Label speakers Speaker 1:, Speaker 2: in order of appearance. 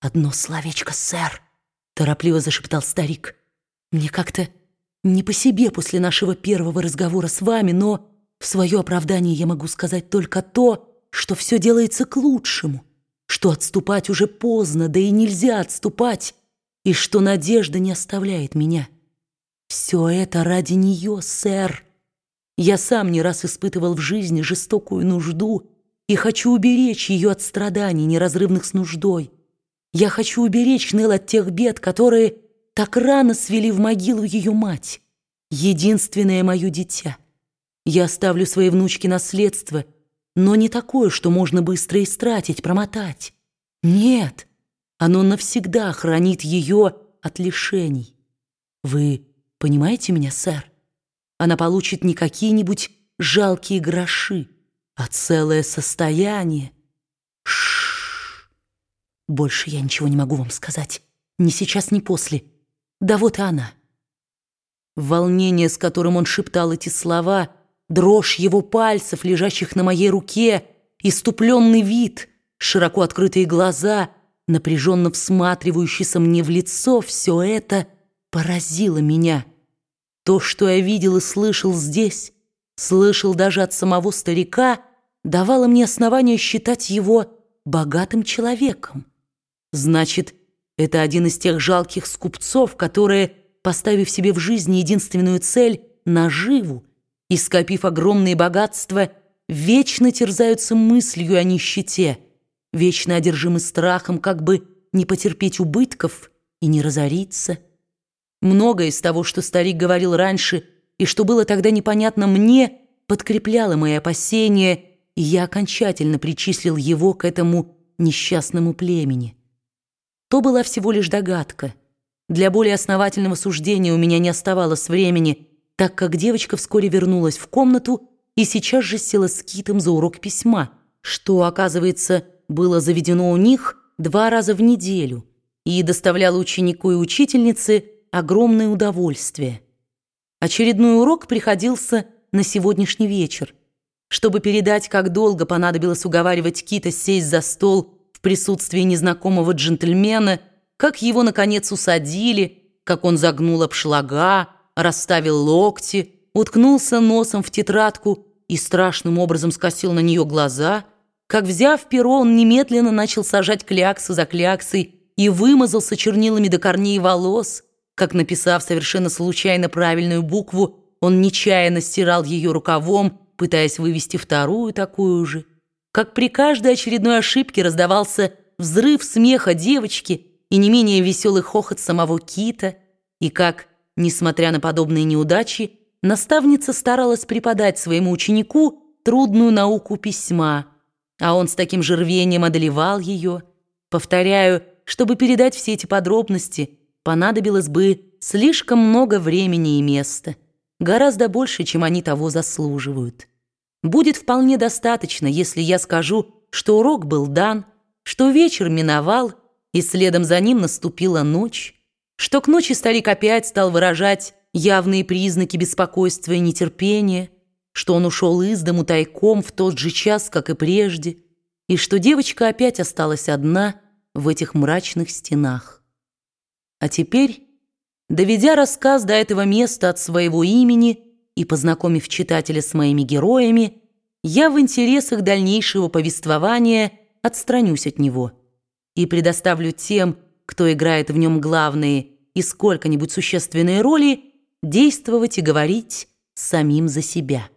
Speaker 1: «Одно словечко, сэр», — торопливо зашептал старик. «Мне как-то не по себе после нашего первого разговора с вами, но в свое оправдание я могу сказать только то, что все делается к лучшему, что отступать уже поздно, да и нельзя отступать, и что надежда не оставляет меня. Все это ради нее, сэр. Я сам не раз испытывал в жизни жестокую нужду и хочу уберечь ее от страданий, неразрывных с нуждой. Я хочу уберечь Нел от тех бед, которые так рано свели в могилу ее мать, единственное мое дитя. Я оставлю своей внучке наследство, но не такое, что можно быстро истратить, промотать. Нет, оно навсегда хранит ее от лишений. Вы понимаете меня, сэр? Она получит не какие-нибудь жалкие гроши, а целое состояние. Больше я ничего не могу вам сказать. Ни сейчас, ни после. Да вот и она. Волнение, с которым он шептал эти слова, дрожь его пальцев, лежащих на моей руке, иступленный вид, широко открытые глаза, напряженно всматривающийся мне в лицо, все это поразило меня. То, что я видел и слышал здесь, слышал даже от самого старика, давало мне основание считать его богатым человеком. Значит, это один из тех жалких скупцов, которые, поставив себе в жизни единственную цель — наживу, и скопив огромные богатства, вечно терзаются мыслью о нищете, вечно одержимы страхом, как бы не потерпеть убытков и не разориться. Многое из того, что старик говорил раньше и что было тогда непонятно мне, подкрепляло мои опасения, и я окончательно причислил его к этому несчастному племени. То была всего лишь догадка. Для более основательного суждения у меня не оставалось времени, так как девочка вскоре вернулась в комнату и сейчас же села с Китом за урок письма, что, оказывается, было заведено у них два раза в неделю и доставляло ученику и учительнице огромное удовольствие. Очередной урок приходился на сегодняшний вечер. Чтобы передать, как долго понадобилось уговаривать Кита сесть за стол в присутствии незнакомого джентльмена, как его, наконец, усадили, как он загнул обшлага, расставил локти, уткнулся носом в тетрадку и страшным образом скосил на нее глаза, как, взяв перо, он немедленно начал сажать кляксы за кляксой и вымазался чернилами до корней волос, как, написав совершенно случайно правильную букву, он нечаянно стирал ее рукавом, пытаясь вывести вторую такую же как при каждой очередной ошибке раздавался взрыв смеха девочки и не менее веселый хохот самого Кита, и как, несмотря на подобные неудачи, наставница старалась преподать своему ученику трудную науку письма, а он с таким же рвением одолевал ее. Повторяю, чтобы передать все эти подробности, понадобилось бы слишком много времени и места, гораздо больше, чем они того заслуживают. Будет вполне достаточно, если я скажу, что урок был дан, что вечер миновал, и следом за ним наступила ночь, что к ночи старик опять стал выражать явные признаки беспокойства и нетерпения, что он ушел из дому тайком в тот же час, как и прежде, и что девочка опять осталась одна в этих мрачных стенах. А теперь, доведя рассказ до этого места от своего имени, и познакомив читателя с моими героями, я в интересах дальнейшего повествования отстранюсь от него и предоставлю тем, кто играет в нем главные и сколько-нибудь существенные роли, действовать и говорить самим за себя.